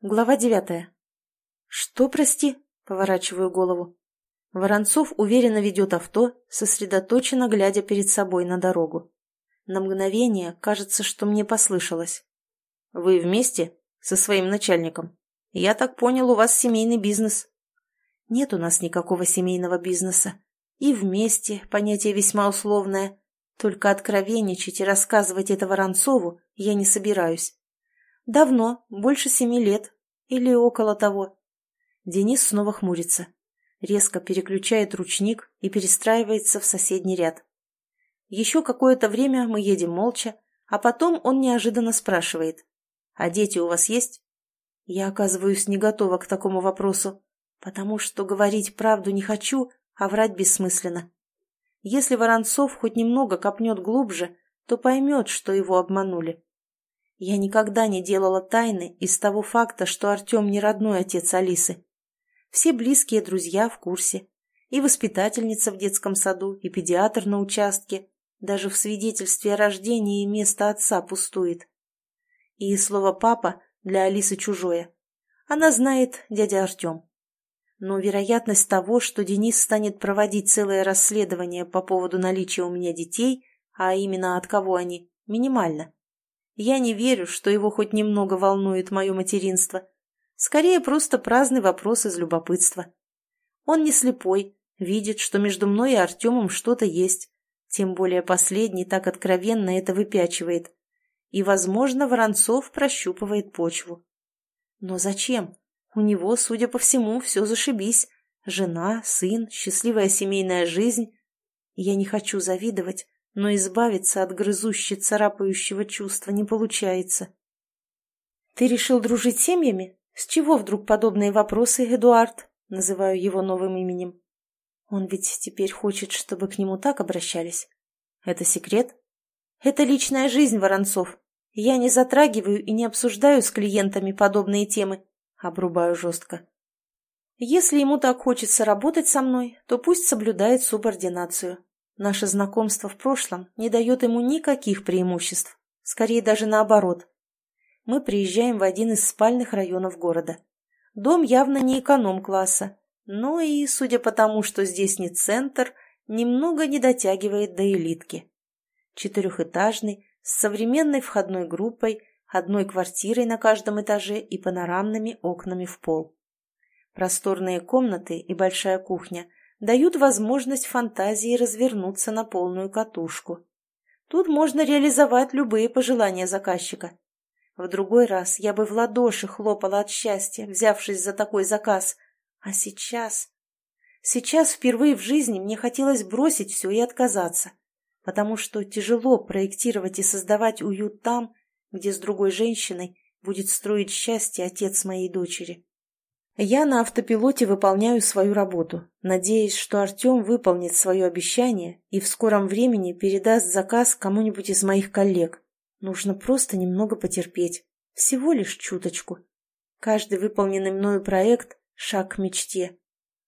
Глава девятая. «Что, прости?» — поворачиваю голову. Воронцов уверенно ведет авто, сосредоточенно глядя перед собой на дорогу. На мгновение кажется, что мне послышалось. «Вы вместе? Со своим начальником? Я так понял, у вас семейный бизнес». «Нет у нас никакого семейного бизнеса. И вместе понятие весьма условное. Только откровенничать и рассказывать это Воронцову я не собираюсь. Давно, больше семи лет. Или около того. Денис снова хмурится. Резко переключает ручник и перестраивается в соседний ряд. Еще какое-то время мы едем молча, а потом он неожиданно спрашивает. «А дети у вас есть?» Я оказываюсь не готова к такому вопросу, потому что говорить правду не хочу, а врать бессмысленно. Если Воронцов хоть немного копнет глубже, то поймет, что его обманули. Я никогда не делала тайны из того факта, что Артем не родной отец Алисы. Все близкие друзья в курсе. И воспитательница в детском саду, и педиатр на участке. Даже в свидетельстве о рождении место отца пустует. И слово «папа» для Алисы чужое. Она знает дядя Артем. Но вероятность того, что Денис станет проводить целое расследование по поводу наличия у меня детей, а именно от кого они, минимальна. Я не верю, что его хоть немного волнует мое материнство. Скорее, просто праздный вопрос из любопытства. Он не слепой, видит, что между мной и Артемом что-то есть. Тем более последний так откровенно это выпячивает. И, возможно, Воронцов прощупывает почву. Но зачем? У него, судя по всему, все зашибись. Жена, сын, счастливая семейная жизнь. Я не хочу завидовать, но избавиться от грызущей царапающего чувства не получается. «Ты решил дружить семьями? С чего вдруг подобные вопросы, Эдуард?» Называю его новым именем. Он ведь теперь хочет, чтобы к нему так обращались. Это секрет? Это личная жизнь, Воронцов. Я не затрагиваю и не обсуждаю с клиентами подобные темы. Обрубаю жестко. Если ему так хочется работать со мной, то пусть соблюдает субординацию. Наше знакомство в прошлом не дает ему никаких преимуществ. Скорее даже наоборот. Мы приезжаем в один из спальных районов города. Дом явно не эконом-класса, но и, судя по тому, что здесь не центр, немного не дотягивает до элитки. Четырехэтажный, с современной входной группой, одной квартирой на каждом этаже и панорамными окнами в пол. Просторные комнаты и большая кухня дают возможность фантазии развернуться на полную катушку. Тут можно реализовать любые пожелания заказчика. В другой раз я бы в ладоши хлопала от счастья, взявшись за такой заказ. А сейчас... Сейчас впервые в жизни мне хотелось бросить все и отказаться, потому что тяжело проектировать и создавать уют там, где с другой женщиной будет строить счастье отец моей дочери. Я на автопилоте выполняю свою работу, надеясь, что Артем выполнит свое обещание и в скором времени передаст заказ кому-нибудь из моих коллег. Нужно просто немного потерпеть. Всего лишь чуточку. Каждый выполненный мною проект – шаг к мечте.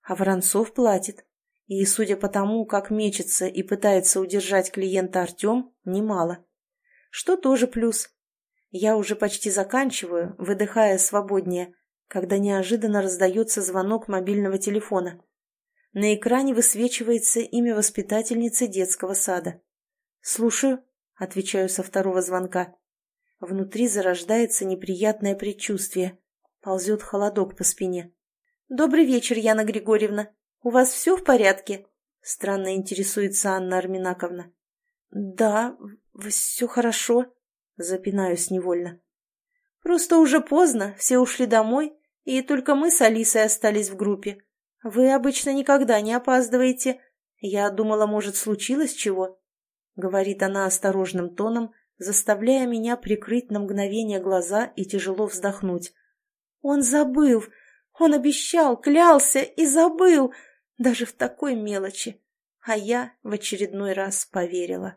А Воронцов платит. И, судя по тому, как мечется и пытается удержать клиента Артем, немало. Что тоже плюс. Я уже почти заканчиваю, выдыхая свободнее, когда неожиданно раздается звонок мобильного телефона. На экране высвечивается имя воспитательницы детского сада. «Слушаю», — отвечаю со второго звонка. Внутри зарождается неприятное предчувствие. Ползет холодок по спине. «Добрый вечер, Яна Григорьевна. У вас все в порядке?» Странно интересуется Анна Арминаковна. «Да, все хорошо», Запинаюсь невольно. Просто уже поздно, все ушли домой, и только мы с Алисой остались в группе. Вы обычно никогда не опаздываете. Я думала, может, случилось чего? Говорит она осторожным тоном, заставляя меня прикрыть на мгновение глаза и тяжело вздохнуть. Он забыл, он обещал, клялся и забыл, даже в такой мелочи. А я в очередной раз поверила.